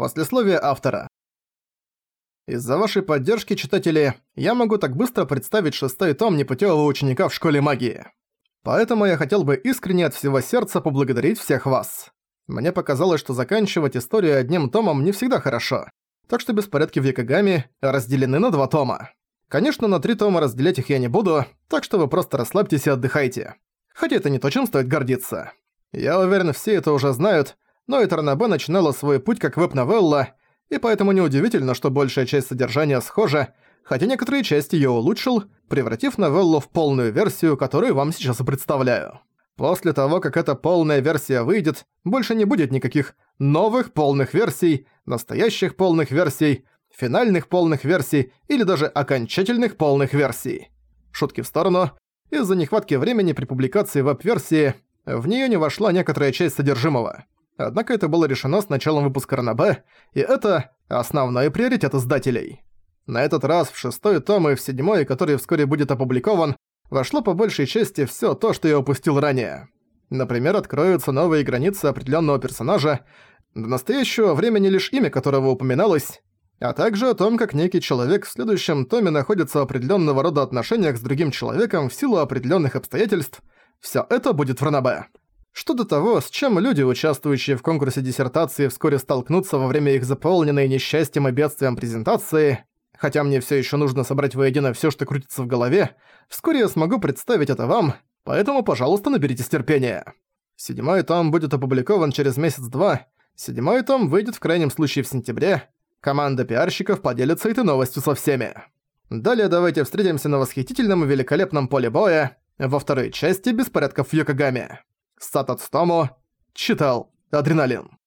Послесловие автора. Из-за вашей поддержки, читатели, я могу так быстро представить шестой том непутевого ученика в школе магии. Поэтому я хотел бы искренне от всего сердца поблагодарить всех вас. Мне показалось, что заканчивать историю одним томом не всегда хорошо, так что беспорядки в Якогаме разделены на два тома. Конечно, на три тома разделять их я не буду, так что вы просто расслабьтесь и отдыхайте. Хотя это не то, чем стоит гордиться. Я уверен, все это уже знают, но и Тарнабе начинала свой путь как веб-новелла, и поэтому неудивительно, что большая часть содержания схожа, хотя некоторые части её улучшил, превратив новеллу в полную версию, которую вам сейчас и представляю. После того, как эта полная версия выйдет, больше не будет никаких новых полных версий, настоящих полных версий, финальных полных версий или даже окончательных полных версий. Шутки в сторону. Из-за нехватки времени при публикации веб-версии в неё не вошла некоторая часть содержимого. Однако это было решено с началом выпуска РНБ, и это основной приоритет издателей. На этот раз в шестой том и в седьмой, который вскоре будет опубликован, вошло по большей части всё то, что я упустил ранее. Например, откроются новые границы определённого персонажа, до настоящего времени лишь имя которого упоминалось, а также о том, как некий человек в следующем томе находится в определённого рода отношениях с другим человеком в силу определённых обстоятельств. Всё это будет в РНБ. Что до того, с чем люди, участвующие в конкурсе диссертации, вскоре столкнутся во время их заполненной несчастьем и бедствием презентации, хотя мне все еще нужно собрать воедино все, что крутится в голове, вскоре я смогу представить это вам, поэтому, пожалуйста, наберитесь терпения. Седьмой том будет опубликован через месяц-два, седьмой том выйдет в крайнем случае в сентябре, команда пиарщиков поделится этой новостью со всеми. Далее давайте встретимся на восхитительном и великолепном поле боя во второй части «Беспорядков в Йокогаме». Сатацтому читал Адреналин.